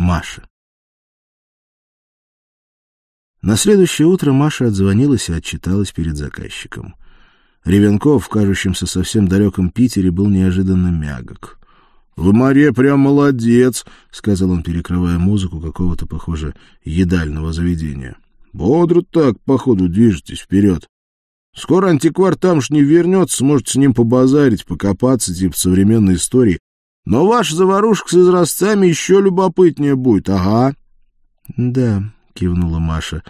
Маше. На следующее утро Маша отзвонилась и отчиталась перед заказчиком. Ревенков в кажущемся совсем далеком Питере был неожиданно мягок. — Вы, Мария, прям молодец, — сказал он, перекрывая музыку какого-то, похоже, едального заведения. — Бодро так, походу, движетесь вперед. Скоро антиквар тамшний вернется, сможете с ним побазарить, покопаться, типа современной истории. Но ваша заварушка с изразцами еще любопытнее будет, ага. — Да, — кивнула Маша,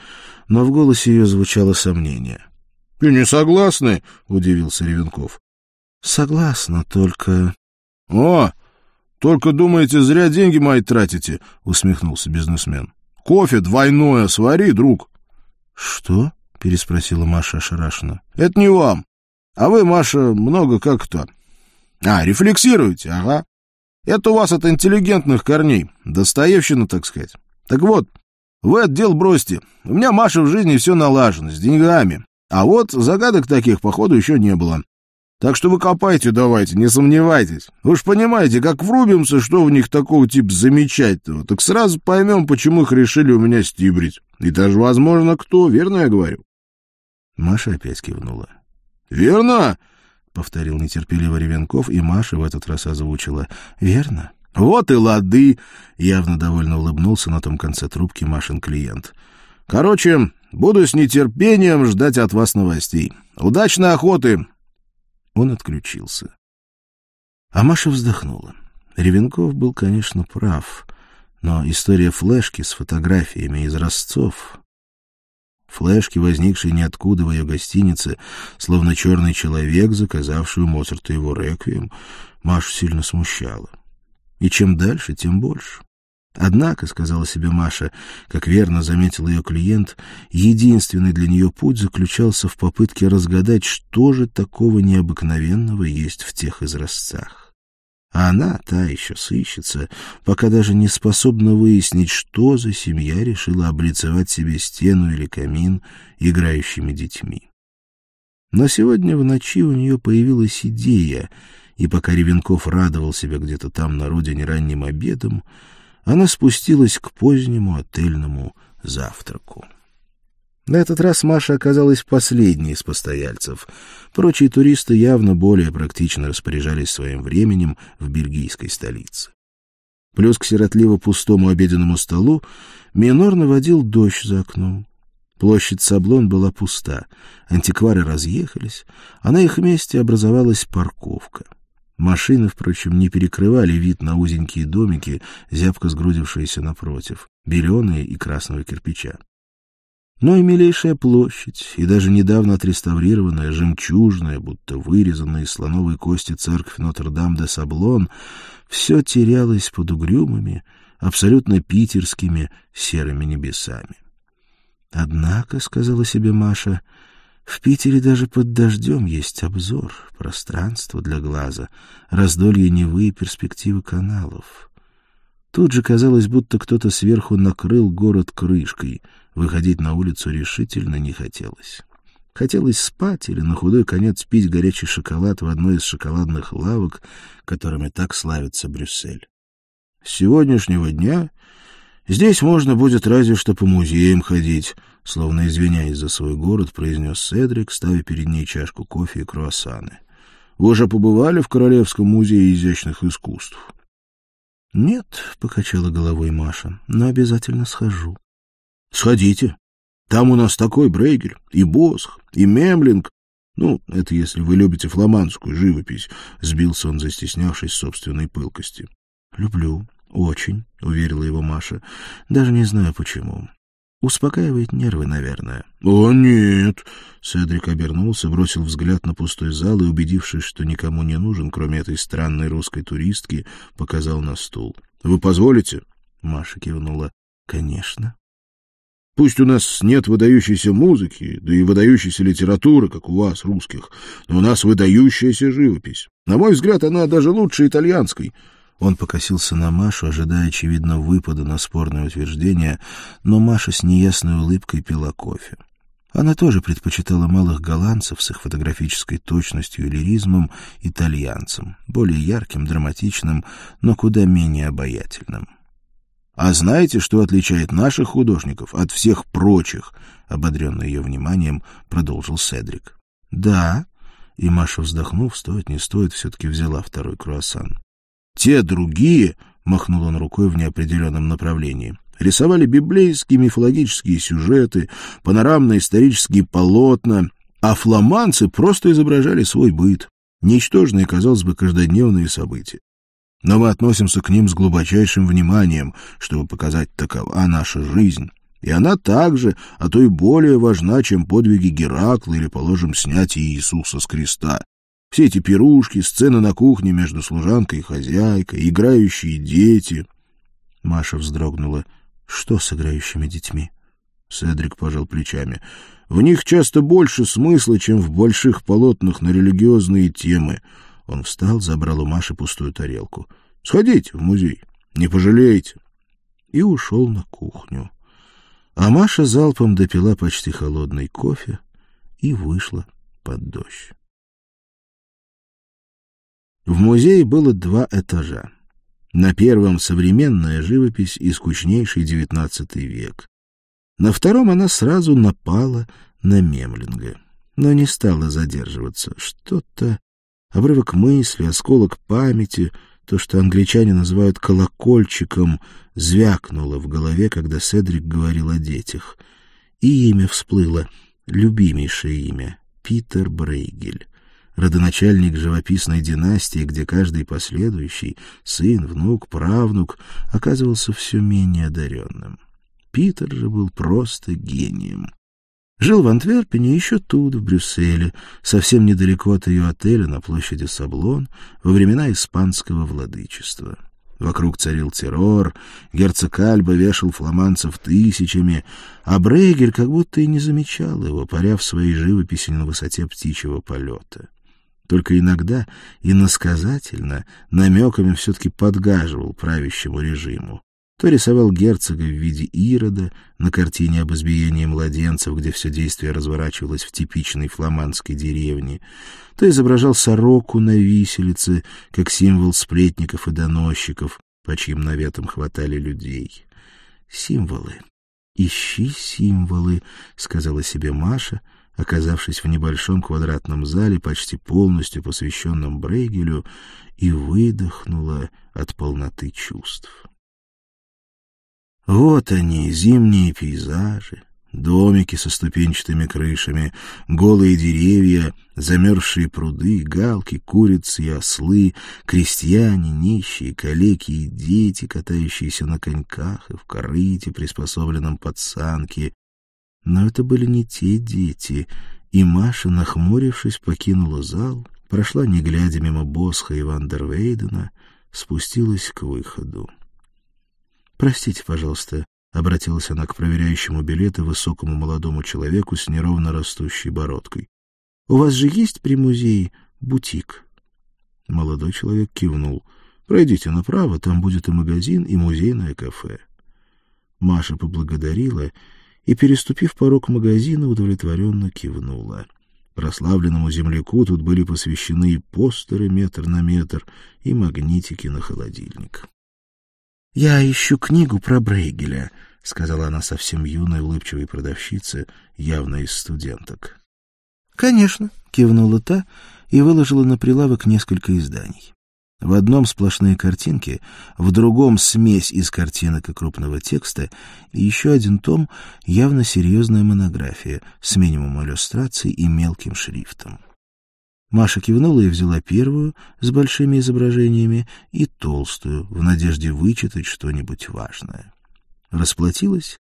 но в голосе ее звучало сомнение. — И не согласны? — удивился Ревенков. — Согласна, только... — О, только думаете, зря деньги мои тратите? — усмехнулся бизнесмен. — Кофе двойное свари, друг. — Что? — переспросила Маша ошарашенно. — Это не вам. А вы, Маша, много как-то... А, рефлексируете, ага. Это у вас от интеллигентных корней. Достоевщина, так сказать. Так вот, вы это дело бросьте. У меня, Маша, в жизни все налажено, с деньгами. А вот загадок таких, походу, еще не было. Так что вы копайте давайте, не сомневайтесь. Вы ж понимаете, как врубимся, что в них такого типа замечательного, так сразу поймем, почему их решили у меня стибрить. И даже, возможно, кто, верно я говорю? Маша опять кивнула. «Верно?» — повторил нетерпеливо Ревенков, и Маша в этот раз озвучила. «Верно?» «Вот и лады!» — явно довольно улыбнулся на том конце трубки Машин клиент. «Короче, буду с нетерпением ждать от вас новостей. Удачной охоты!» Он отключился. А Маша вздохнула. Ревенков был, конечно, прав, но история флешки с фотографиями из Ростцов Флешки, возникшие ниоткуда в ее гостинице, словно черный человек, заказавший у Моцарта его реквием, Машу сильно смущало. И чем дальше, тем больше. Однако, — сказала себе Маша, как верно заметил ее клиент, единственный для нее путь заключался в попытке разгадать, что же такого необыкновенного есть в тех изразцах. А она, та еще сыщется, пока даже не способна выяснить, что за семья решила облицевать себе стену или камин играющими детьми. Но сегодня в ночи у нее появилась идея, и пока Ревенков радовал себя где-то там на родине ранним обедом, она спустилась к позднему отельному завтраку. На этот раз Маша оказалась последней из постояльцев. Прочие туристы явно более практично распоряжались своим временем в бельгийской столице. Плюс к сиротливо пустому обеденному столу Минор наводил дождь за окном. Площадь Саблон была пуста, антиквары разъехались, а на их месте образовалась парковка. Машины, впрочем, не перекрывали вид на узенькие домики, зябко сгрудившиеся напротив, беленые и красного кирпича но и милейшая площадь, и даже недавно отреставрированная, жемчужная, будто вырезанная из слоновой кости церковь Нотр-Дам-де-Саблон, все терялось под угрюмыми, абсолютно питерскими серыми небесами. «Однако», — сказала себе Маша, — «в Питере даже под дождем есть обзор, пространство для глаза, раздолье Невы и перспективы каналов». Тут же казалось, будто кто-то сверху накрыл город крышкой — Выходить на улицу решительно не хотелось. Хотелось спать или на худой конец пить горячий шоколад в одной из шоколадных лавок, которыми так славится Брюссель. С сегодняшнего дня здесь можно будет разве что по музеям ходить, словно извиняясь за свой город, произнес Седрик, ставя перед ней чашку кофе и круассаны. Вы уже побывали в Королевском музее изящных искусств? — Нет, — покачала головой Маша, — но обязательно схожу. Сходите. Там у нас такой Брейгель, и Босх, и Мемлинг. Ну, это если вы любите фламандскую живопись, — сбился он, застеснявшись собственной пылкости. — Люблю, очень, — уверила его Маша. — Даже не знаю почему. Успокаивает нервы, наверное. — О, нет! — Седрик обернулся, бросил взгляд на пустой зал и, убедившись, что никому не нужен, кроме этой странной русской туристки, показал на стул. — Вы позволите? Маша кивнула. — Конечно. Пусть у нас нет выдающейся музыки, да и выдающейся литературы, как у вас, русских, но у нас выдающаяся живопись. На мой взгляд, она даже лучше итальянской. Он покосился на Машу, ожидая, очевидно, выпада на спорное утверждение, но Маша с неясной улыбкой пила кофе. Она тоже предпочитала малых голландцев с их фотографической точностью и лиризмом итальянцам, более ярким, драматичным, но куда менее обаятельным. А знаете, что отличает наших художников от всех прочих? Ободренный ее вниманием, продолжил Седрик. Да. И Маша, вздохнув, стоит не стоит, все-таки взяла второй круассан. Те другие, махнул он рукой в неопределенном направлении, рисовали библейские мифологические сюжеты, панорамные исторические полотна, а фламанцы просто изображали свой быт, ничтожные, казалось бы, каждодневные события. Но мы относимся к ним с глубочайшим вниманием, чтобы показать, такова наша жизнь. И она также, а то и более важна, чем подвиги Геракла или, положим, снятие Иисуса с креста. Все эти пирушки, сцены на кухне между служанкой и хозяйкой, играющие дети. Маша вздрогнула. Что с играющими детьми? Седрик пожал плечами. В них часто больше смысла, чем в больших полотнах на религиозные темы. Он встал, забрал у Маши пустую тарелку. — Сходите в музей, не пожалеете. И ушел на кухню. А Маша залпом допила почти холодный кофе и вышла под дождь. В музее было два этажа. На первом современная живопись и скучнейший девятнадцатый век. На втором она сразу напала на Мемлинга, но не стала задерживаться. Что-то Обрывок мысли, осколок памяти, то, что англичане называют колокольчиком, звякнуло в голове, когда Седрик говорил о детях. И имя всплыло, любимейшее имя — Питер Брейгель родоначальник живописной династии, где каждый последующий, сын, внук, правнук, оказывался все менее одаренным. Питер же был просто гением. Жил в Антверпене еще тут, в Брюсселе, совсем недалеко от ее отеля на площади Саблон, во времена испанского владычества. Вокруг царил террор, герцог Альба вешал фламанцев тысячами, а Брейгель как будто и не замечал его, паря в своей живописи на высоте птичьего полета. Только иногда, иносказательно, намеками все-таки подгаживал правящему режиму то рисовал герцога в виде Ирода на картине об избиении младенцев, где все действие разворачивалось в типичной фламандской деревне, то изображал сороку на виселице, как символ сплетников и доносчиков, по чьим наветам хватали людей. Символы. «Ищи символы», — сказала себе Маша, оказавшись в небольшом квадратном зале, почти полностью посвященном Брейгелю, и выдохнула от полноты чувств. Вот они, зимние пейзажи, домики со ступенчатыми крышами, голые деревья, замерзшие пруды, галки, курицы и ослы, крестьяне, нищие, калеки и дети, катающиеся на коньках и в корыте, приспособленном под санки. Но это были не те дети, и Маша, нахмурившись, покинула зал, прошла, не глядя мимо Босха и Вандервейдена, спустилась к выходу. «Простите, пожалуйста», — обратилась она к проверяющему билеты высокому молодому человеку с неровно растущей бородкой. «У вас же есть при музее бутик?» Молодой человек кивнул. «Пройдите направо, там будет и магазин, и музейное кафе». Маша поблагодарила и, переступив порог магазина, удовлетворенно кивнула. Прославленному земляку тут были посвящены и постеры метр на метр, и магнитики на холодильник. — Я ищу книгу про Брейгеля, — сказала она совсем юной улыбчивой продавщице, явно из студенток. — Конечно, — кивнула та и выложила на прилавок несколько изданий. В одном сплошные картинки, в другом смесь из картинок и крупного текста, и еще один том — явно серьезная монография с минимумом иллюстраций и мелким шрифтом. Маша кивнула и взяла первую с большими изображениями и толстую, в надежде вычитать что-нибудь важное. Расплатилась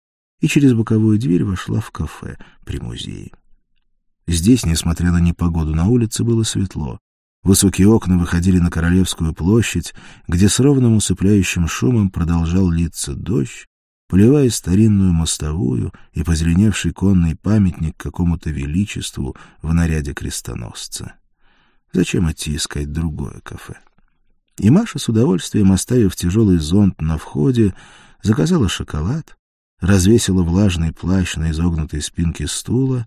и через боковую дверь вошла в кафе при музее. Здесь, несмотря на непогоду на улице, было светло. Высокие окна выходили на Королевскую площадь, где с ровным усыпляющим шумом продолжал литься дождь, поливая старинную мостовую и позеленевший конный памятник какому-то величеству в наряде крестоносца. Зачем идти искать другое кафе? И Маша с удовольствием, оставив тяжелый зонт на входе, заказала шоколад, развесила влажный плащ на изогнутой спинке стула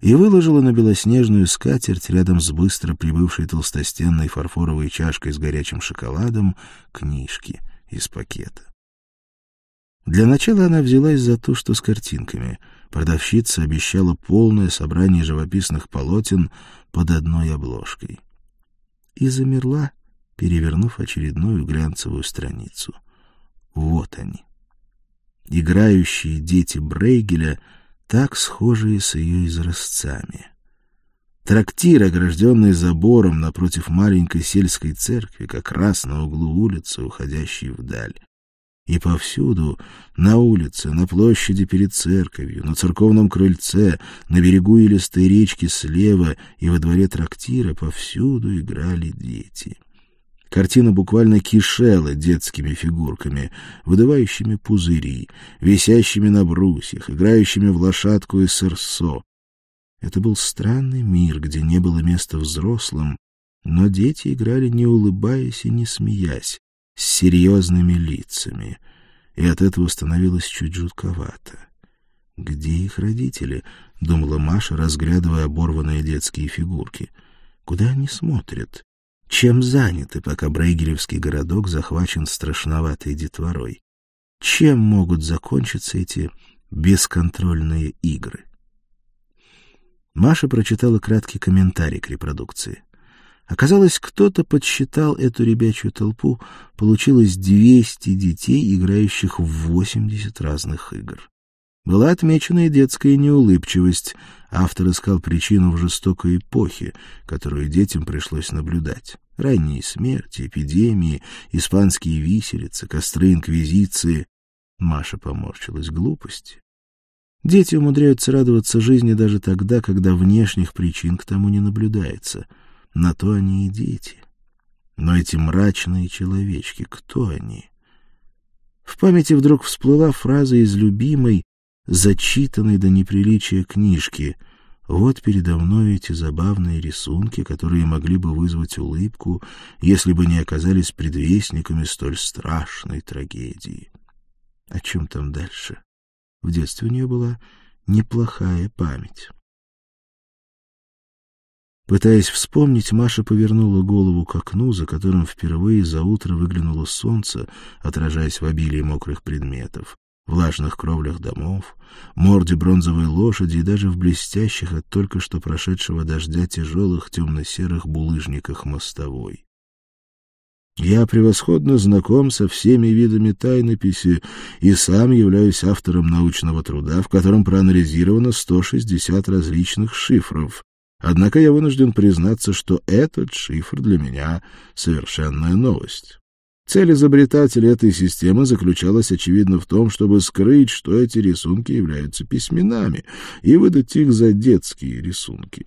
и выложила на белоснежную скатерть рядом с быстро прибывшей толстостенной фарфоровой чашкой с горячим шоколадом книжки из пакета. Для начала она взялась за то, что с картинками. Продавщица обещала полное собрание живописных полотен под одной обложкой. И замерла, перевернув очередную глянцевую страницу. Вот они. Играющие дети Брейгеля, так схожие с ее изразцами. Трактир, огражденный забором напротив маленькой сельской церкви, как раз на углу улицы, уходящей вдаль. И повсюду, на улице, на площади перед церковью, на церковном крыльце, на берегу илистой речки слева и во дворе трактира повсюду играли дети. Картина буквально кишела детскими фигурками, выдавающими пузыри, висящими на брусьях, играющими в лошадку и сырсо. Это был странный мир, где не было места взрослым, но дети играли не улыбаясь и не смеясь, с серьезными лицами, и от этого становилось чуть жутковато. «Где их родители?» — думала Маша, разглядывая оборванные детские фигурки. «Куда они смотрят? Чем заняты, пока Брейгелевский городок захвачен страшноватой детворой? Чем могут закончиться эти бесконтрольные игры?» Маша прочитала краткий комментарий к репродукции. Оказалось, кто-то подсчитал эту ребячью толпу, получилось 200 детей, играющих в 80 разных игр. Была отмечена и детская неулыбчивость. Автор искал причину в жестокой эпохе, которую детям пришлось наблюдать. Ранние смерти, эпидемии, испанские виселицы, костры инквизиции. Маша поморщилась глупости. Дети умудряются радоваться жизни даже тогда, когда внешних причин к тому не наблюдается — на то они и дети. Но эти мрачные человечки, кто они? В памяти вдруг всплыла фраза из любимой, зачитанной до неприличия книжки. Вот передо мной эти забавные рисунки, которые могли бы вызвать улыбку, если бы не оказались предвестниками столь страшной трагедии. О чем там дальше? В детстве у нее была неплохая память. Пытаясь вспомнить, Маша повернула голову к окну, за которым впервые за утро выглянуло солнце, отражаясь в обилии мокрых предметов, влажных кровлях домов, морде бронзовой лошади и даже в блестящих от только что прошедшего дождя тяжелых темно-серых булыжниках мостовой. Я превосходно знаком со всеми видами тайнописи и сам являюсь автором научного труда, в котором проанализировано 160 различных шифров, Однако я вынужден признаться, что этот шифр для меня совершенная новость. Цель изобретателя этой системы заключалась, очевидно, в том, чтобы скрыть, что эти рисунки являются письменами, и выдать их за детские рисунки.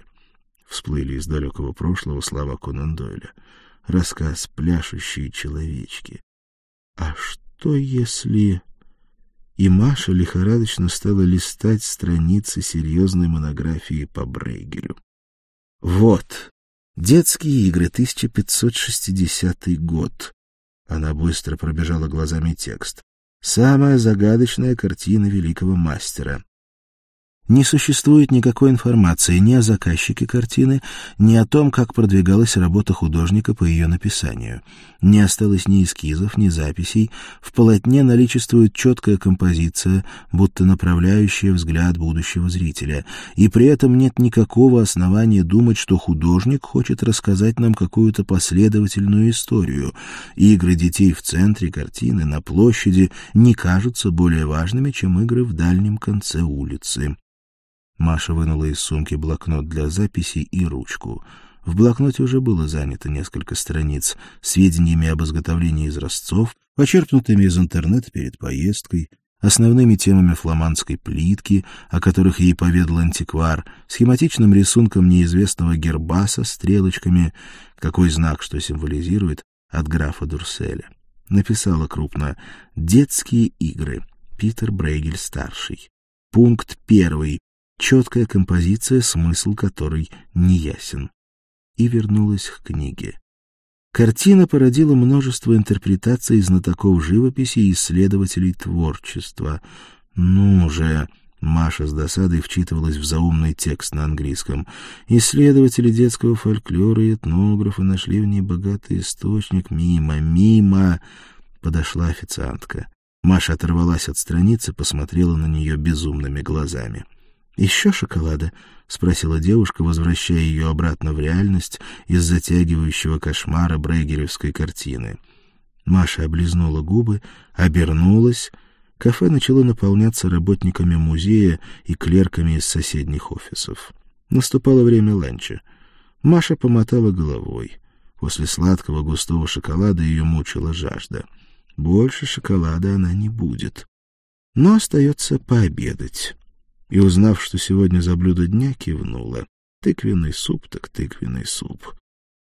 Всплыли из далекого прошлого слова Конан Дойля. Рассказ «Пляшущие человечки». А что если... И Маша лихорадочно стала листать страницы серьезной монографии по Брейгелю. Вот. Детские игры, 1560 год. Она быстро пробежала глазами текст. Самая загадочная картина великого мастера не существует никакой информации ни о заказчике картины, ни о том, как продвигалась работа художника по ее написанию. Не осталось ни эскизов, ни записей. В полотне наличествует четкая композиция, будто направляющая взгляд будущего зрителя. И при этом нет никакого основания думать, что художник хочет рассказать нам какую-то последовательную историю. Игры детей в центре картины, на площади, не кажутся более важными, чем игры в дальнем конце улицы. Маша вынула из сумки блокнот для записей и ручку. В блокноте уже было занято несколько страниц сведениями об изготовлении изразцов, почерпнутыми из интернета перед поездкой, основными темами фламандской плитки, о которых ей поведал антиквар, схематичным рисунком неизвестного герба со стрелочками, какой знак что символизирует, от графа Дурселя. Написала крупно «Детские игры. Питер Брейгель-старший». Пункт первый четкая композиция, смысл которой неясен. И вернулась к книге. Картина породила множество интерпретаций знатоков живописи и исследователей творчества. Ну же... Маша с досадой вчитывалась в заумный текст на английском. Исследователи детского фольклора и этнографы нашли в ней богатый источник. Мимо, мимо! Подошла официантка. Маша оторвалась от страницы, посмотрела на нее безумными глазами. «Еще шоколада?» — спросила девушка, возвращая ее обратно в реальность из затягивающего кошмара брейгеревской картины. Маша облизнула губы, обернулась. Кафе начало наполняться работниками музея и клерками из соседних офисов. Наступало время ланча. Маша помотала головой. После сладкого густого шоколада ее мучила жажда. Больше шоколада она не будет. Но остается пообедать. И, узнав, что сегодня за блюдо дня, кивнула. Тыквенный суп так тыквенный суп.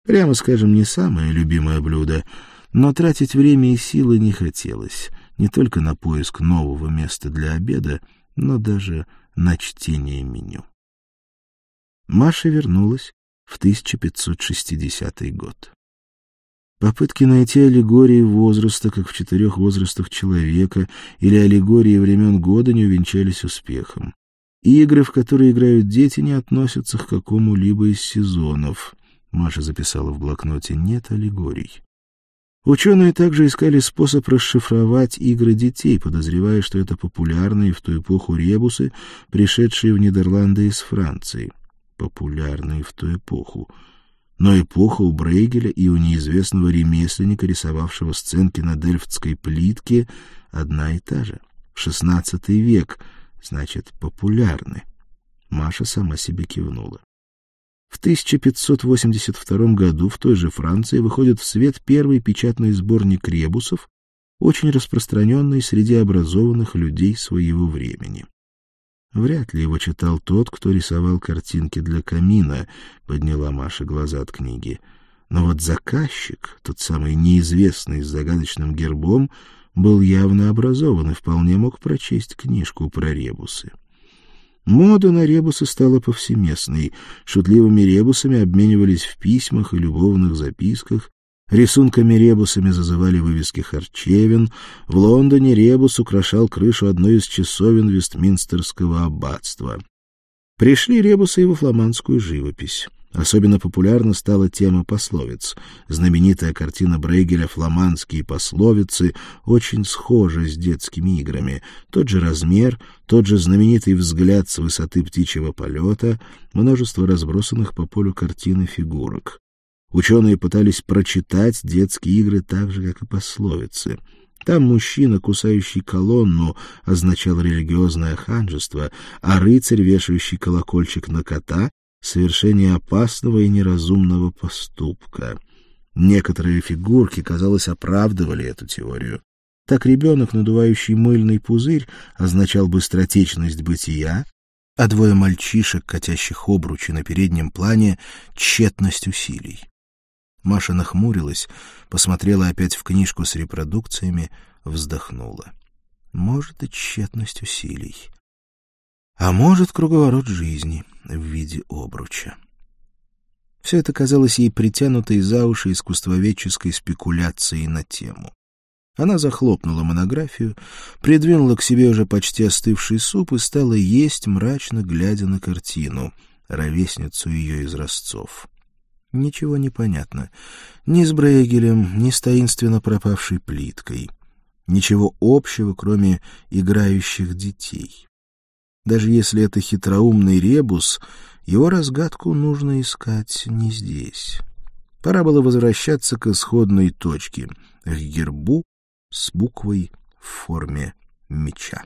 Прямо скажем, не самое любимое блюдо, но тратить время и силы не хотелось, не только на поиск нового места для обеда, но даже на чтение меню. Маша вернулась в 1560 год. Попытки найти аллегории возраста, как в четырех возрастах человека, или аллегории времен года не увенчались успехом. Игры, в которые играют дети, не относятся к какому-либо из сезонов. Маша записала в блокноте «нет аллегорий». Ученые также искали способ расшифровать игры детей, подозревая, что это популярные в ту эпоху ребусы, пришедшие в Нидерланды из Франции. Популярные в ту эпоху. Но эпоха у Брейгеля и у неизвестного ремесленника, рисовавшего сценки на дельфтской плитке, одна и та же. Шестнадцатый век, значит, популярны. Маша сама себе кивнула. В 1582 году в той же Франции выходит в свет первый печатный сборник ребусов, очень распространенный среди образованных людей своего времени. Вряд ли его читал тот, кто рисовал картинки для камина, подняла Маша глаза от книги. Но вот заказчик, тот самый неизвестный с загадочным гербом, был явно образован и вполне мог прочесть книжку про ребусы. Мода на ребусы стала повсеместной. Шутливыми ребусами обменивались в письмах и любовных записках. Рисунками ребусами зазывали вывески харчевин. В Лондоне ребус украшал крышу одной из часовен Вестминстерского аббатства. Пришли ребусы и во фламандскую живопись. Особенно популярна стала тема пословиц. Знаменитая картина Брейгеля «Фламандские пословицы» очень схожа с детскими играми. Тот же размер, тот же знаменитый взгляд с высоты птичьего полета, множество разбросанных по полю картин и фигурок. Ученые пытались прочитать детские игры так же, как и пословицы — там мужчина, кусающий колонну, означал религиозное ханжество, а рыцарь, вешающий колокольчик на кота, совершение опасного и неразумного поступка. Некоторые фигурки, казалось, оправдывали эту теорию. Так ребенок, надувающий мыльный пузырь, означал быстротечность бытия, а двое мальчишек, катящих обручи на переднем плане, — тщетность усилий. Маша нахмурилась, посмотрела опять в книжку с репродукциями, вздохнула. Может, и тщетность усилий а может, круговорот жизни в виде обруча. Все это казалось ей притянутой за уши искусствоведческой спекуляцией на тему. Она захлопнула монографию, придвинула к себе уже почти остывший суп и стала есть, мрачно глядя на картину, ровесницу ее из Ростцов. Ничего не понятно. Ни с Брейгелем, ни с таинственно пропавшей плиткой. Ничего общего, кроме играющих детей. Даже если это хитроумный ребус, его разгадку нужно искать не здесь. Пора было возвращаться к исходной точке, к гербу с буквой в форме меча.